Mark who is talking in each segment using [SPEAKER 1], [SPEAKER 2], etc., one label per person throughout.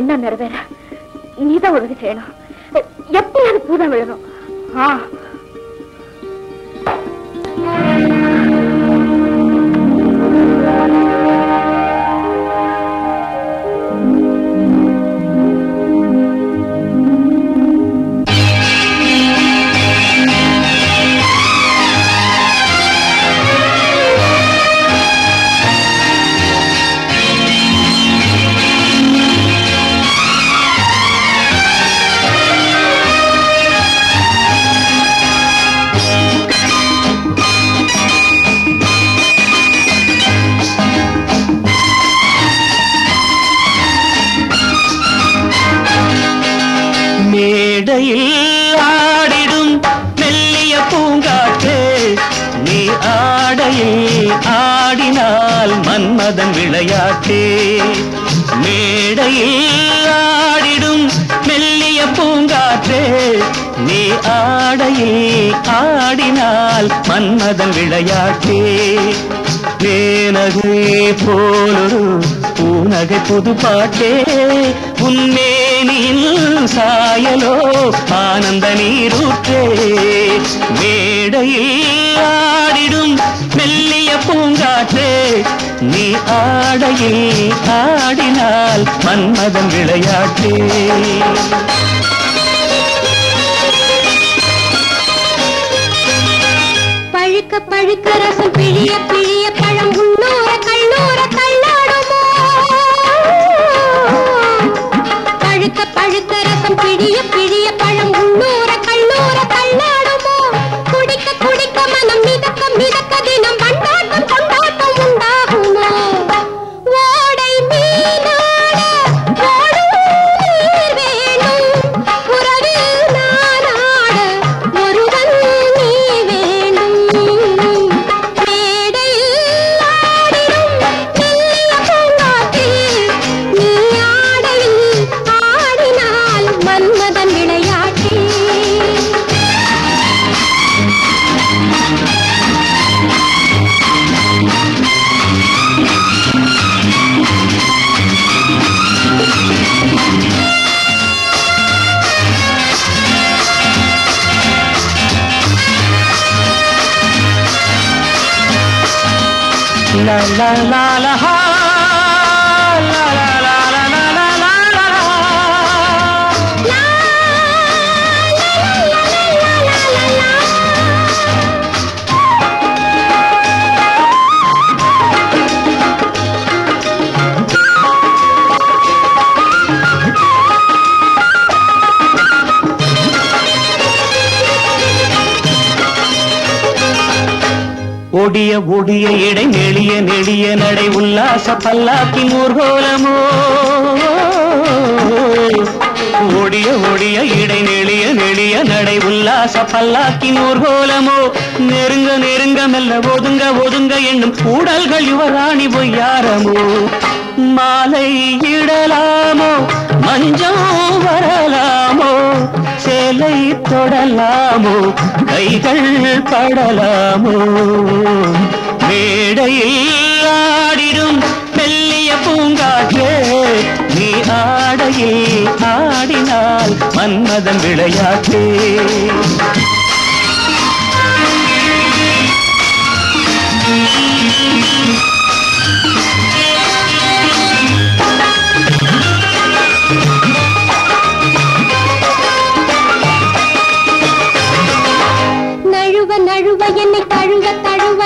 [SPEAKER 1] என்ன நிறைவேற? நீதான் உதவி செய்யணும். எப்படியாவது பூதம் விழணும். ஆ.
[SPEAKER 2] மேடையில் ஆடிடும் மெல்லிய பூங்காற்றே நீ ஆடையில் ஆடினால் மன்மதன் விளையாட்டே. மேடையில் ஆடிடும் மெல்லிய பூங்காற்றே நீ ஆடையில் ஆடினால் மன்மதன் விளையாட்டே. தேனகை போலொரு பூநகை புது பாட்டே உன்மேனியில் சாயலோ ஆனந்த நீரூற்றே. மேடையில் ஆடிடும் மெல்லிய பூங்காற்றே. நீ ஆடையில் ஆடினால் மன்மதன் விளையாட்டே
[SPEAKER 3] பழுக்க பழுக்க ரசம் பிழிய பெரிய
[SPEAKER 2] la la la la la. ஒடிய ஒடிய இடை நெளிய நெளிய நடை உல்லாச பல்லாக்கின் ஊர்கோலமோ? ஓடிய ஒடிய இடை நெளிய நெளிய நடை உல்லாச பல்லாக்கின் ஊர்கோலமோ? நெருங்க நெருங்க மெல்ல ஒதுங்க ஒதுங்க என்னும் கூடல்கள் யுவராணி பொய்யாரமோ? மாலை இடலாமோ? மஞ்சம் வரலாமோ? சேலை தொடலாமோ? கைகள் படலாமோ? மேடையில் ஆடிடும் மெல்லிய பூங்காற்றே நீ ஆடையில் ஆடினால் மன்மதம் விளையாட்டே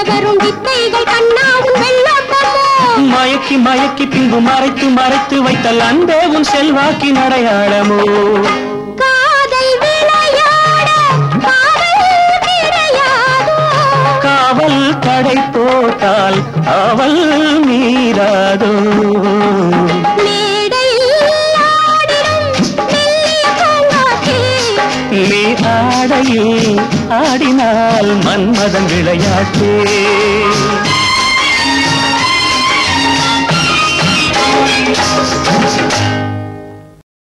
[SPEAKER 3] வரும் வித்தைகள் கண்ணாவும்
[SPEAKER 2] மயக்கி மயக்கி பின்பு மறைத்து மறைத்து வைத்தல் அன்பே உன் செல்வாக்கின் அடையாளமோ. காவல் தடை போட்டால் அவள் மன்மதன் விளையாட்டே.